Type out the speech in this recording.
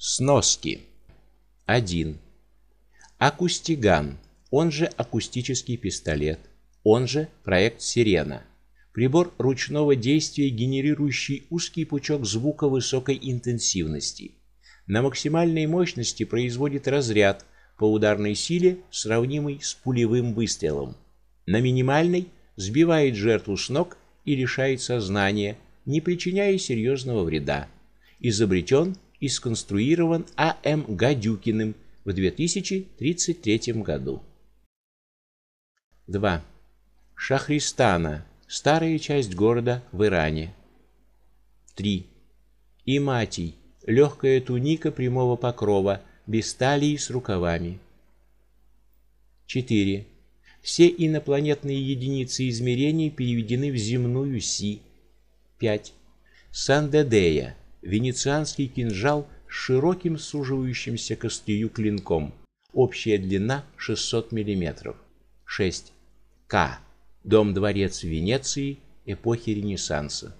Сноски. 1. Акустиган, он же акустический пистолет, он же проект Сирена. Прибор ручного действия, генерирующий узкий пучок звука высокой интенсивности. На максимальной мощности производит разряд по ударной силе, сравнимый с пулевым выстрелом. На минимальной сбивает жертву с ног и лишает сознания, не причиняя серьезного вреда. Изобретен и сконструирован А.М. Гадюкиным в 2033 году. 2. Шахристана, старая часть города в Иране. 3. Иматий, легкая туника прямого покрова, без талии с рукавами. 4. Все инопланетные единицы измерений переведены в земную си. 5. Сан-Дедея, венецианский кинжал с широким суживающимся к клинком. Общая длина 600 мм. 6. К. Дом-дворец Венеции эпохи Ренессанса.